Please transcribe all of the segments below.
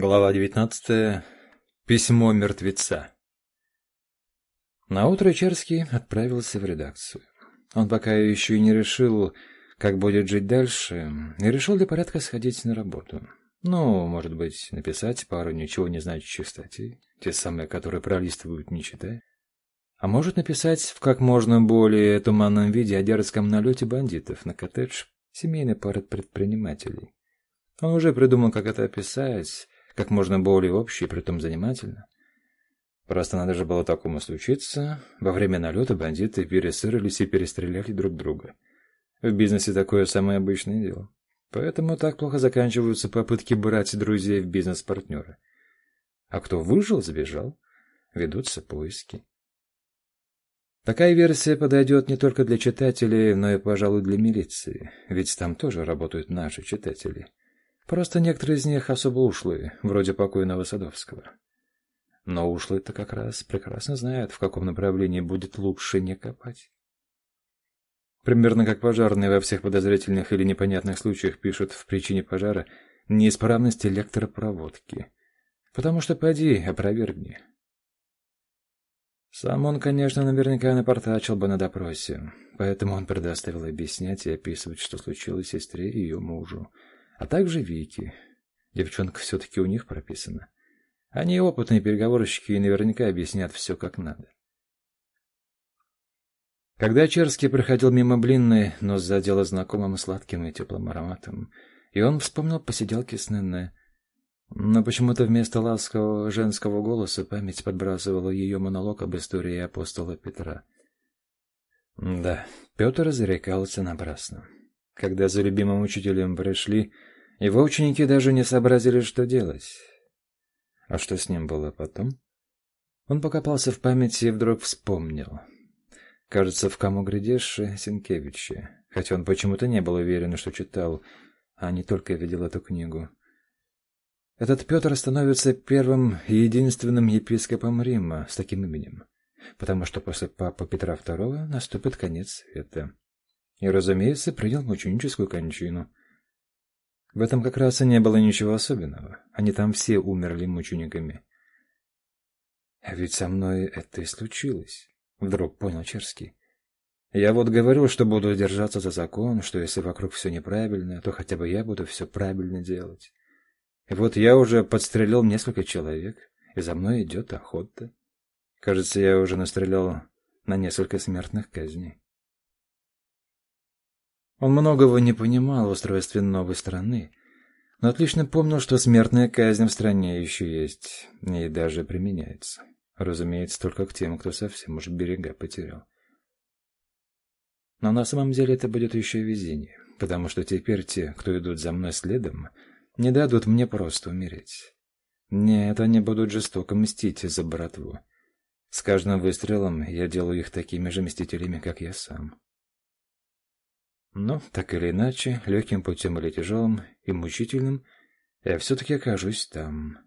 Глава 19. Письмо мертвеца. Наутро Черский отправился в редакцию. Он пока еще и не решил, как будет жить дальше, и решил для порядка сходить на работу. Ну, может быть, написать пару ничего не значащих статей, те самые, которые пролистывают, не читая. А может написать в как можно более туманном виде о дерзком налете бандитов на коттедж семейный пары предпринимателей. Он уже придумал, как это описать, как можно более общий притом занимательно. Просто надо же было такому случиться. Во время налета бандиты пересырились и перестреляли друг друга. В бизнесе такое самое обычное дело. Поэтому так плохо заканчиваются попытки брать друзей в бизнес-партнеры. А кто выжил, сбежал. Ведутся поиски. Такая версия подойдет не только для читателей, но и, пожалуй, для милиции, ведь там тоже работают наши читатели. Просто некоторые из них особо ушлые, вроде покойного Садовского. Но ушлые-то как раз прекрасно знают, в каком направлении будет лучше не копать. Примерно как пожарные во всех подозрительных или непонятных случаях пишут в причине пожара неисправность электропроводки. Потому что поди, опровергни. Сам он, конечно, наверняка напортачил бы на допросе, поэтому он предоставил объяснять и описывать, что случилось сестре и ее мужу, а также Вики. Девчонка все-таки у них прописана. Они опытные переговорщики и наверняка объяснят все как надо. Когда Черский проходил мимо блинной, нос задело знакомым сладким и теплым ароматом, и он вспомнил посиделки с Нэнне. Но почему-то вместо ласкового женского голоса память подбрасывала ее монолог об истории апостола Петра. Да, Петр зарекался напрасно. Когда за любимым учителем пришли, его ученики даже не сообразили, что делать. А что с ним было потом? Он покопался в памяти и вдруг вспомнил. Кажется, в «Кому глядишь» Сенкевиче, хотя он почему-то не был уверен, что читал, а не только видел эту книгу. Этот Петр становится первым и единственным епископом Рима с таким именем, потому что после папы Петра II наступит конец света и, разумеется, принял мученическую кончину. В этом как раз и не было ничего особенного. Они там все умерли мучениками. А ведь со мной это и случилось, вдруг понял Черский. Я вот говорил, что буду держаться за закон, что если вокруг все неправильно, то хотя бы я буду все правильно делать. И вот я уже подстрелил несколько человек, и за мной идет охота. Кажется, я уже настрелял на несколько смертных казней. Он многого не понимал в устройстве новой страны, но отлично помнил, что смертная казнь в стране еще есть и даже применяется. Разумеется, только к тем, кто совсем уж берега потерял. Но на самом деле это будет еще и везение, потому что теперь те, кто идут за мной следом, не дадут мне просто умереть. Нет, они будут жестоко мстить за братву. С каждым выстрелом я делаю их такими же мстителями, как я сам. Но, так или иначе, легким путем или тяжелым и мучительным, я все-таки окажусь там.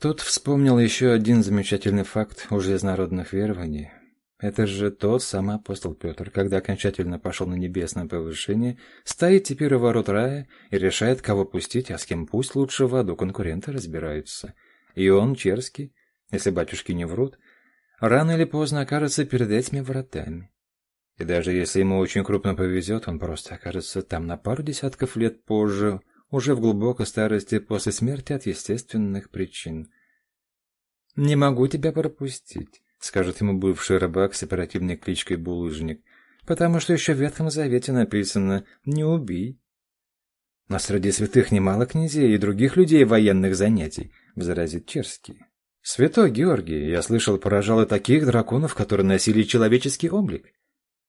Тут вспомнил еще один замечательный факт у железнородных верований. Это же тот самый апостол Петр, когда окончательно пошел на небесное повышение, стоит теперь у ворот рая и решает, кого пустить, а с кем пусть лучше в аду конкуренты разбираются. И он, Черский, если батюшки не врут, рано или поздно окажется перед этими вратами. И даже если ему очень крупно повезет, он просто окажется там на пару десятков лет позже, уже в глубокой старости после смерти от естественных причин. «Не могу тебя пропустить», — скажет ему бывший рыбак с оперативной кличкой Булыжник, «потому что еще в Ветхом Завете написано «не убий». «Но среди святых немало князей и других людей военных занятий», — возразит Черский. «Святой Георгий, я слышал, поражал и таких драконов, которые носили человеческий облик.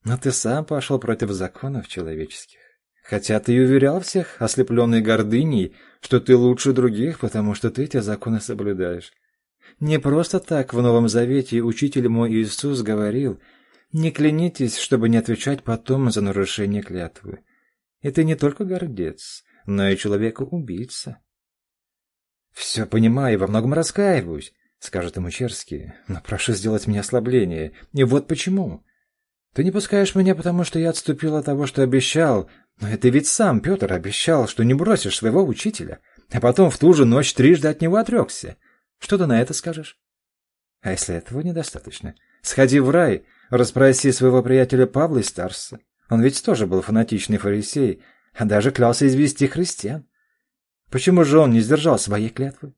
Но ты сам пошел против законов человеческих. Хотя ты и уверял всех, ослепленный гордыней, что ты лучше других, потому что ты эти законы соблюдаешь. Не просто так в Новом Завете учитель мой Иисус говорил, «Не клянитесь, чтобы не отвечать потом за нарушение клятвы». И ты не только гордец, но и человека-убийца. «Все понимаю во многом раскаиваюсь», — скажет ему Черский, «но прошу сделать мне ослабление. И вот почему. Ты не пускаешь меня, потому что я отступил от того, что обещал. Но это ведь сам Петр обещал, что не бросишь своего учителя. а потом в ту же ночь трижды от него отрекся. Что ты на это скажешь? А если этого недостаточно? Сходи в рай, расспроси своего приятеля Павла из Старса. Он ведь тоже был фанатичный фарисей, а даже клялся извести христиан. Почему же он не сдержал своей клятвы?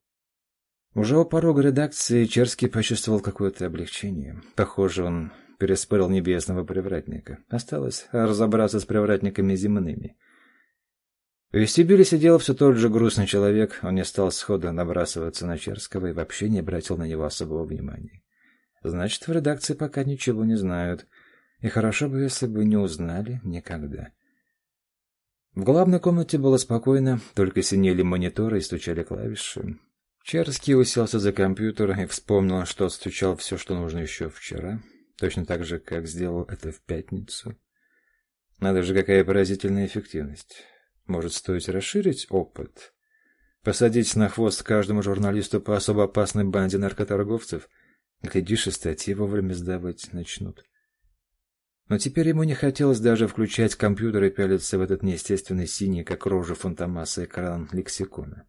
Уже у порога редакции Черский почувствовал какое-то облегчение. Похоже, он переспорил небесного привратника. Осталось разобраться с привратниками земными. В вестибюле сидел все тот же грустный человек. Он не стал сходу набрасываться на Черского и вообще не обратил на него особого внимания. Значит, в редакции пока ничего не знают. И хорошо бы, если бы не узнали никогда. В главной комнате было спокойно, только синели мониторы и стучали клавиши. Черский уселся за компьютер и вспомнил, что отстучал все, что нужно еще вчера, точно так же, как сделал это в пятницу. Надо же, какая поразительная эффективность. Может, стоит расширить опыт? Посадить на хвост каждому журналисту по особо опасной банде наркоторговцев? Глядишь, и статьи вовремя сдавать начнут. Но теперь ему не хотелось даже включать компьютер и пялиться в этот неестественный синий, как рожа фантомаса, экран лексикона.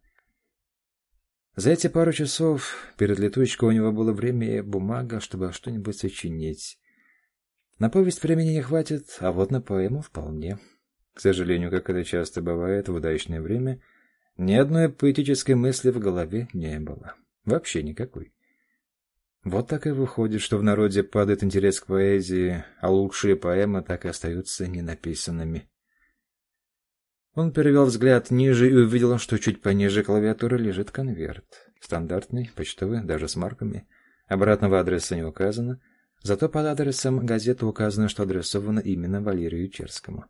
За эти пару часов перед летучкой у него было время и бумага, чтобы что-нибудь сочинить. На повесть времени не хватит, а вот на поэму вполне. К сожалению, как это часто бывает в удачное время, ни одной поэтической мысли в голове не было. Вообще никакой. Вот так и выходит, что в народе падает интерес к поэзии, а лучшие поэмы так и остаются ненаписанными. Он перевел взгляд ниже и увидел, что чуть пониже клавиатуры лежит конверт. Стандартный, почтовый, даже с марками. Обратного адреса не указано, зато под адресом газеты указано, что адресовано именно Валерию Черскому.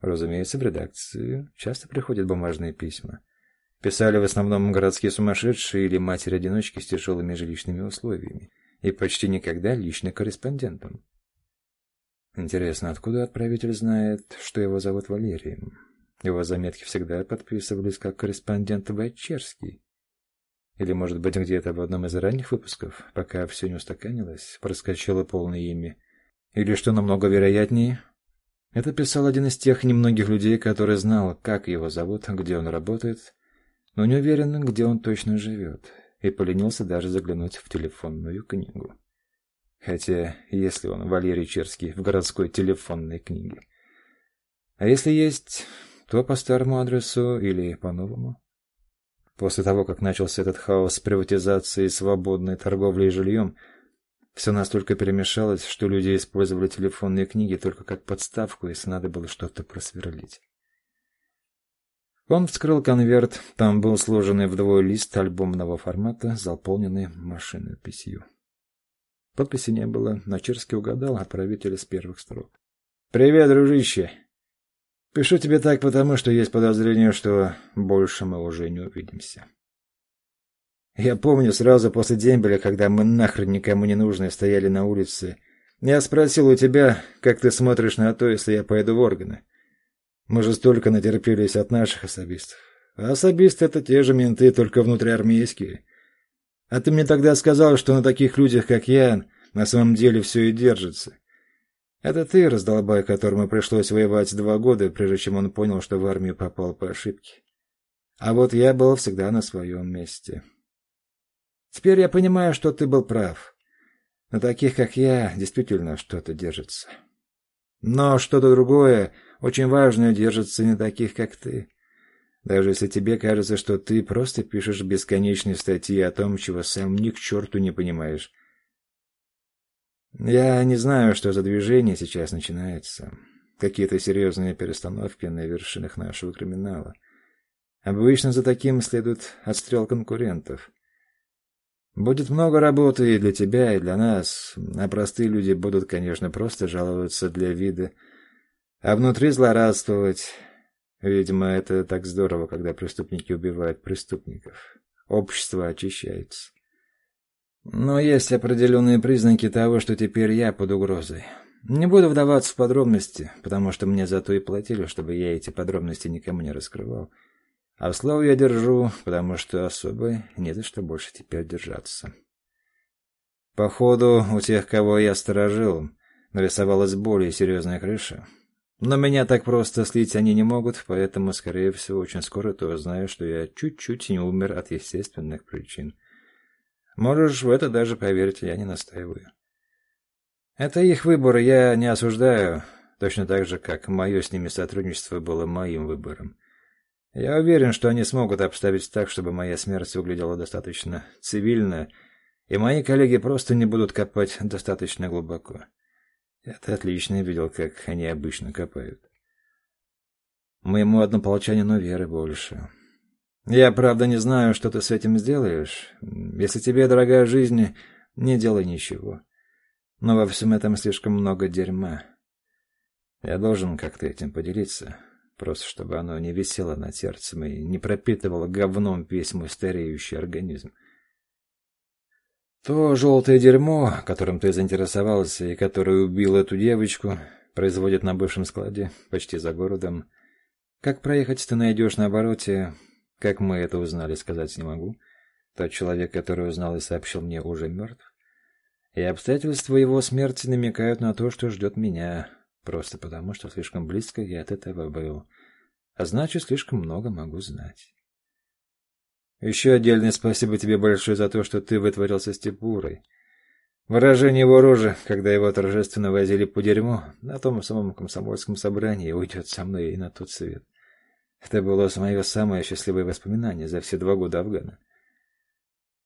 Разумеется, в редакцию часто приходят бумажные письма. Писали в основном городские сумасшедшие или матери-одиночки с тяжелыми жилищными условиями, и почти никогда лично корреспондентам. Интересно, откуда отправитель знает, что его зовут Валерием? Его заметки всегда подписывались как корреспондент Вайчерский. Или, может быть, где-то в одном из ранних выпусков, пока все не устаканилось, проскочило полное имя. Или, что намного вероятнее, это писал один из тех немногих людей, который знал, как его зовут, где он работает, но не уверен, где он точно живет, и поленился даже заглянуть в телефонную книгу. Хотя, если он Валерий Черский в городской телефонной книге. А если есть, то по старому адресу или по новому. После того, как начался этот хаос с приватизацией, свободной торговлей жильем, все настолько перемешалось, что люди использовали телефонные книги только как подставку, если надо было что-то просверлить. Он вскрыл конверт. Там был сложенный вдвое лист альбомного формата, заполненный машинописью. Подписи не было, но Черский угадал отправителя с первых строк. «Привет, дружище! Пишу тебе так, потому что есть подозрение, что больше мы уже не увидимся. Я помню сразу после дембеля, когда мы нахрен никому не нужны стояли на улице, я спросил у тебя, как ты смотришь на то, если я поеду в органы. Мы же столько натерпелись от наших особистов. А особисты — это те же менты, только внутриармейские. А ты мне тогда сказал, что на таких людях, как я, на самом деле все и держится. Это ты, раздолбай, которому пришлось воевать два года, прежде чем он понял, что в армию попал по ошибке. А вот я был всегда на своем месте. Теперь я понимаю, что ты был прав. На таких, как я, действительно что-то держится. Но что-то другое очень важное держится не таких, как ты. Даже если тебе кажется, что ты просто пишешь бесконечные статьи о том, чего сам ни к черту не понимаешь. Я не знаю, что за движение сейчас начинается. Какие-то серьезные перестановки на вершинах нашего криминала. Обычно за таким следует отстрел конкурентов. Будет много работы и для тебя, и для нас, а простые люди будут, конечно, просто жаловаться для вида, а внутри злорадствовать. Видимо, это так здорово, когда преступники убивают преступников. Общество очищается. Но есть определенные признаки того, что теперь я под угрозой. Не буду вдаваться в подробности, потому что мне за то и платили, чтобы я эти подробности никому не раскрывал. А в слово я держу, потому что особо не за что больше теперь держаться. Походу, у тех, кого я сторожил, нарисовалась более серьезная крыша. Но меня так просто слить они не могут, поэтому, скорее всего, очень скоро ты узнаешь, что я чуть-чуть не умер от естественных причин. Можешь в это даже поверить, я не настаиваю. Это их выбор, я не осуждаю, точно так же, как мое с ними сотрудничество было моим выбором. Я уверен, что они смогут обставить так, чтобы моя смерть выглядела достаточно цивильно, и мои коллеги просто не будут копать достаточно глубоко. Я-то отлично видел, как они обычно копают. Моему однополчанину веры больше. Я, правда, не знаю, что ты с этим сделаешь. Если тебе дорогая жизнь, не делай ничего. Но во всем этом слишком много дерьма. Я должен как-то этим поделиться, просто чтобы оно не висело над сердцем и не пропитывало говном весь мой стареющий организм. То желтое дерьмо, которым ты заинтересовался и которое убил эту девочку, производят на бывшем складе, почти за городом. Как проехать ты найдешь на обороте, как мы это узнали, сказать не могу. Тот человек, который узнал и сообщил мне, уже мертв. И обстоятельства его смерти намекают на то, что ждет меня, просто потому, что слишком близко я от этого был. А значит, слишком много могу знать. Еще отдельное спасибо тебе большое за то, что ты вытворился с Типурой. Выражение его рожи, когда его торжественно возили по дерьму, на том самом комсомольском собрании уйдет со мной и на тот свет. Это было мое самое счастливое воспоминание за все два года Афгана.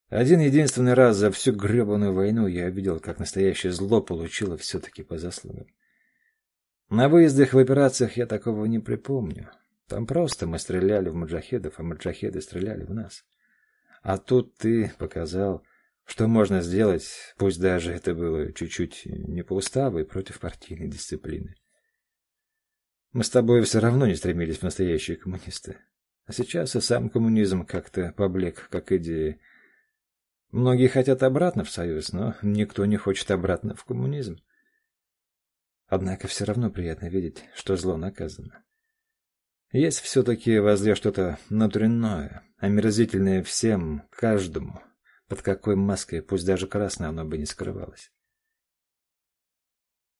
Один единственный раз за всю гребаную войну я видел, как настоящее зло получило все-таки по заслугам. На выездах в операциях я такого не припомню. Там просто мы стреляли в маджахедов, а маджахеды стреляли в нас. А тут ты показал, что можно сделать, пусть даже это было чуть-чуть не по уставу и против партийной дисциплины. Мы с тобой все равно не стремились в настоящие коммунисты. А сейчас и сам коммунизм как-то поблек, как идея. Многие хотят обратно в союз, но никто не хочет обратно в коммунизм. Однако все равно приятно видеть, что зло наказано. Есть все-таки возле что-то внутреннее, омерзительное всем, каждому, под какой маской, пусть даже красной, оно бы не скрывалось.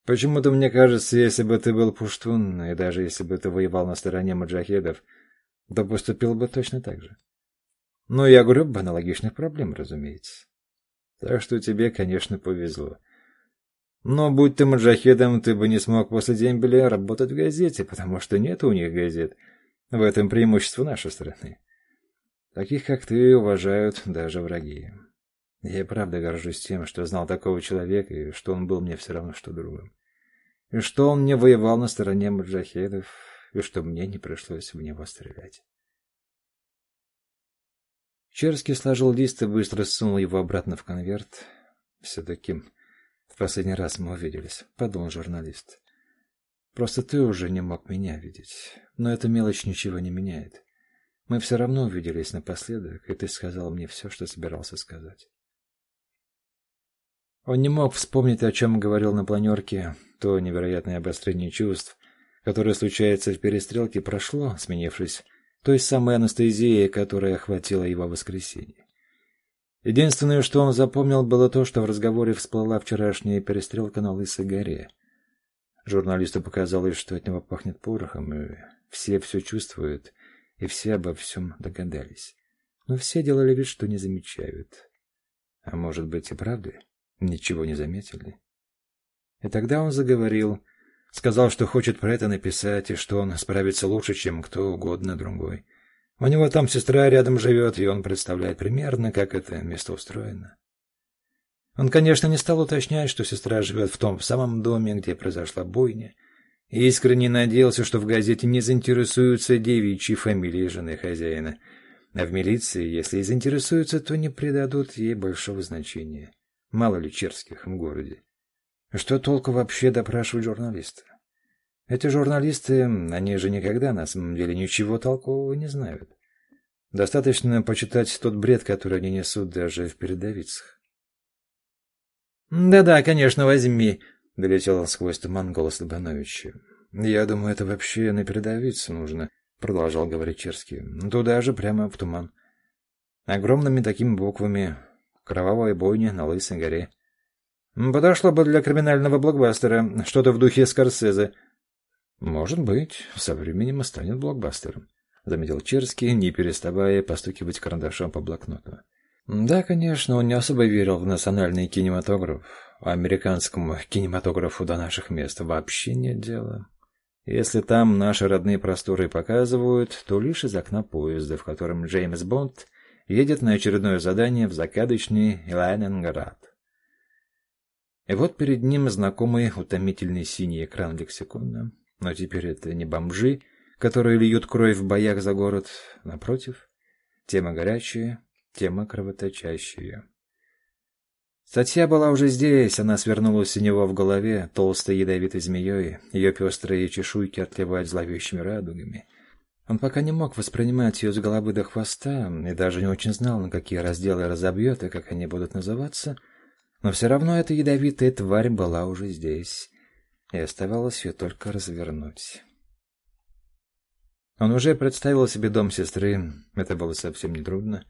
Почему-то мне кажется, если бы ты был пуштун, и даже если бы ты воевал на стороне маджахедов, то поступил бы точно так же. Но я греб бы аналогичных проблем, разумеется. Так что тебе, конечно, повезло. Но будь ты маджахедом, ты бы не смог после дембеля работать в газете, потому что нет у них газет. В этом преимущество нашей страны. Таких, как ты, уважают даже враги. Я правда горжусь тем, что знал такого человека, и что он был мне все равно, что другом. И что он не воевал на стороне маджахедов, и что мне не пришлось в него стрелять. Черский сложил лист и быстро сунул его обратно в конверт. Все-таки в последний раз мы увиделись, подумал журналист. Просто ты уже не мог меня видеть. Но эта мелочь ничего не меняет. Мы все равно увиделись напоследок, и ты сказал мне все, что собирался сказать. Он не мог вспомнить, о чем говорил на планерке. То невероятное обострение чувств, которое случается в перестрелке, прошло, сменившись той самой анестезией, которая охватила его в воскресенье. Единственное, что он запомнил, было то, что в разговоре всплыла вчерашняя перестрелка на Лысой горе. Журналисту показалось, что от него пахнет порохом, и все все чувствуют, и все обо всем догадались. Но все делали вид, что не замечают. А может быть и правда ничего не заметили. И тогда он заговорил, сказал, что хочет про это написать, и что он справится лучше, чем кто угодно другой. У него там сестра рядом живет, и он представляет примерно, как это место устроено. Он, конечно, не стал уточнять, что сестра живет в том самом доме, где произошла бойня, и искренне надеялся, что в газете не заинтересуются девичьей фамилией жены хозяина, а в милиции, если и заинтересуются, то не придадут ей большого значения. Мало ли черских в городе. Что толку вообще допрашивать журналиста? Эти журналисты, они же никогда на самом деле ничего толкового не знают. Достаточно почитать тот бред, который они несут даже в передовицах. «Да-да, конечно, возьми», — долетел сквозь туман голос Лобановича. «Я думаю, это вообще на передовицу нужно», — продолжал говорить Черский. «Туда же, прямо в туман. Огромными такими буквами. Кровавая бойня на Лысой горе. Подошло бы для криминального блокбастера, что-то в духе Скорсезе. Может быть, со временем станет блокбастером, заметил Черский, не переставая постукивать карандашом по блокноту. Да, конечно, он не особо верил в национальный кинематограф, а американскому кинематографу до наших мест вообще нет дела. Если там наши родные просторы показывают, то лишь из окна поезда, в котором Джеймс Бонд едет на очередное задание в закадочный Ленинград. И вот перед ним знакомый утомительный синий экран лексикона. Но теперь это не бомжи, которые льют кровь в боях за город. Напротив, тема горячая, тема кровоточащая. Статья была уже здесь, она свернулась у него в голове, толстой ядовитой змеей, ее пестрые чешуйки отливают зловещими радугами. Он пока не мог воспринимать ее с головы до хвоста, и даже не очень знал, на какие разделы разобьет и как они будут называться, но все равно эта ядовитая тварь была уже здесь, и оставалось ее только развернуть. Он уже представил себе дом сестры, это было совсем нетрудно.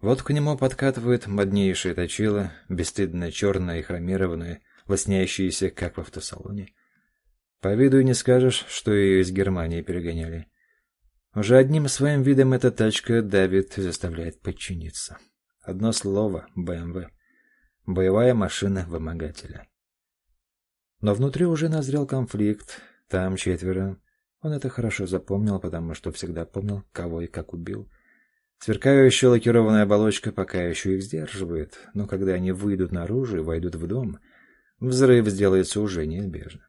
Вот к нему подкатывает моднейшее точило, бесстыдно черное и хромированное, лоснящееся, как в автосалоне. По виду и не скажешь, что ее из Германии перегоняли. Уже одним своим видом эта тачка давит заставляет подчиниться. Одно слово — БМВ. Боевая машина вымогателя. Но внутри уже назрел конфликт. Там четверо. Он это хорошо запомнил, потому что всегда помнил, кого и как убил. Сверкающая лакированная оболочка пока еще их сдерживает, но когда они выйдут наружу и войдут в дом, взрыв сделается уже неизбежным.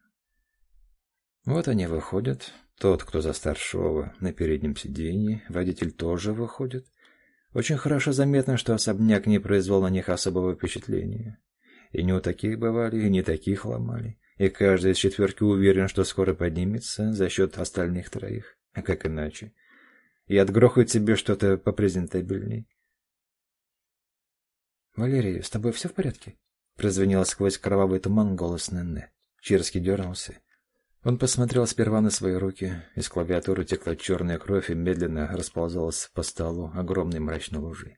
Вот они выходят, тот, кто за старшего, на переднем сиденье, водитель тоже выходит. Очень хорошо заметно, что особняк не произвел на них особого впечатления. И не у таких бывали, и не таких ломали. И каждый из четверки уверен, что скоро поднимется за счет остальных троих. А как иначе? И отгрохают себе что-то попрезентабельней. «Валерий, с тобой все в порядке?» Прозвенел сквозь кровавый туман голос Ненне. Чирский дернулся. Он посмотрел сперва на свои руки. Из клавиатуры текла черная кровь и медленно расползалась по столу огромной мрачной лужей.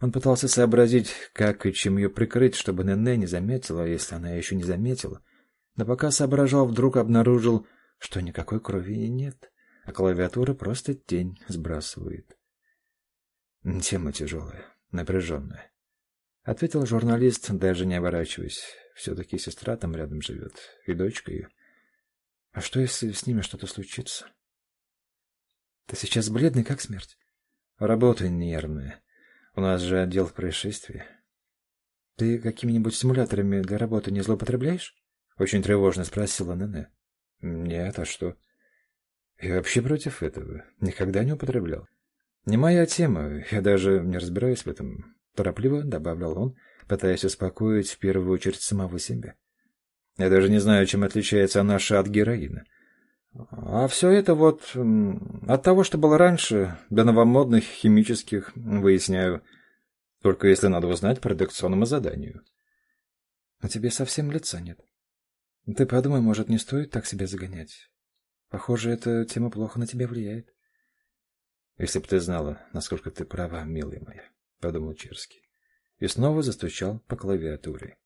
Он пытался сообразить, как и чем ее прикрыть, чтобы Нене не заметила, если она еще не заметила. Но пока соображал, вдруг обнаружил, что никакой крови нет, а клавиатура просто тень сбрасывает. Тема тяжелая, напряженная. Ответил журналист, даже не оборачиваясь. Все-таки сестра там рядом живет, и дочка ее. А что, если с ними что-то случится? Ты сейчас бледный, как смерть. Работа нервная. У нас же отдел происшествий. Ты какими-нибудь стимуляторами для работы не злоупотребляешь? Очень тревожно спросила Нене. Нет, а что? Я вообще против этого. Никогда не употреблял. Не моя тема, я даже не разбираюсь в этом. Торопливо добавлял он, пытаясь успокоить в первую очередь самого себя. Я даже не знаю, чем отличается наша от героина. А все это вот от того, что было раньше, до новомодных химических, выясняю, только если надо узнать по редакционному заданию. А тебе совсем лица нет. Ты подумай, может, не стоит так себя загонять. Похоже, эта тема плохо на тебя влияет. Если бы ты знала, насколько ты права, милая моя, подумал Черский. И снова застучал по клавиатуре.